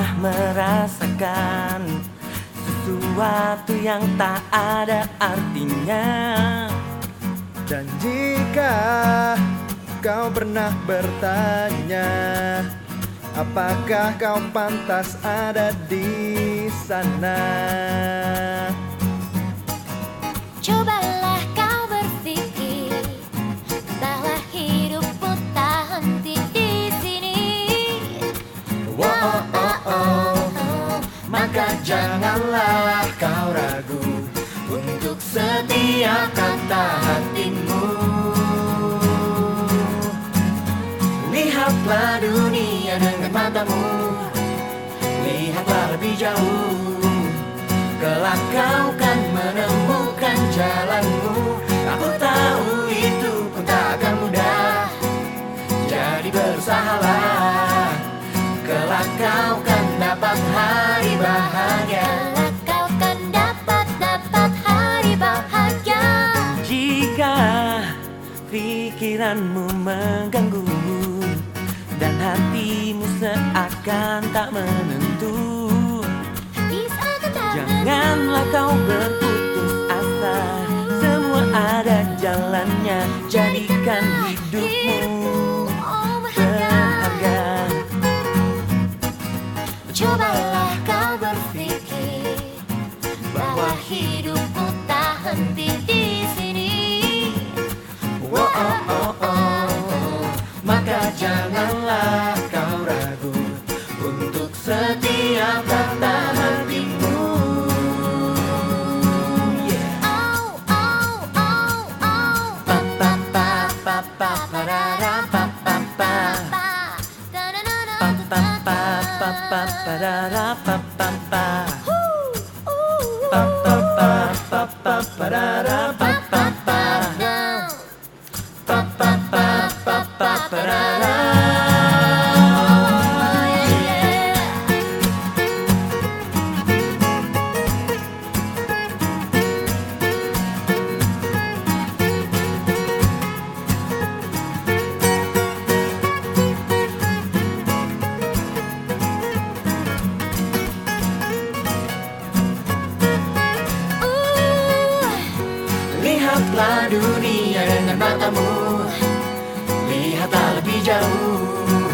pernah merasakan sesuatu yang tak ada artinya Dan jika kau pernah bertanya Apakah kau pantas ada di sana? Janganlah kau ragu Untuk setiakan kata hatimu. Lihatlah dunia dengan matamu. Lihatlah lebih jauh. Kelak kau kan menemukan jalanmu pikiranmu mengganggu Dan hatimu seakan tak menentu. Janganlah kau berputus asa Semua ada jalannya Jadikan hidupmu berharga. Cobalah pa. Lihatlah dunia dengan matamu. Lihatlah lebih jauh.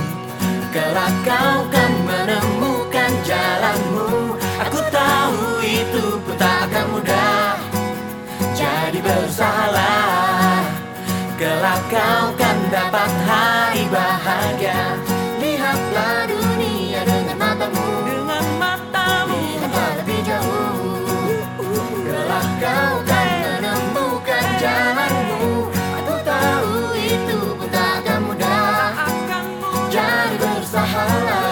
Kelak kau kan menemukan jalanmu. Aku tahu itu pun tak akan mudah. Jadi bersalah. Kelak kau kan dapat hari bahagia. البحر صحراء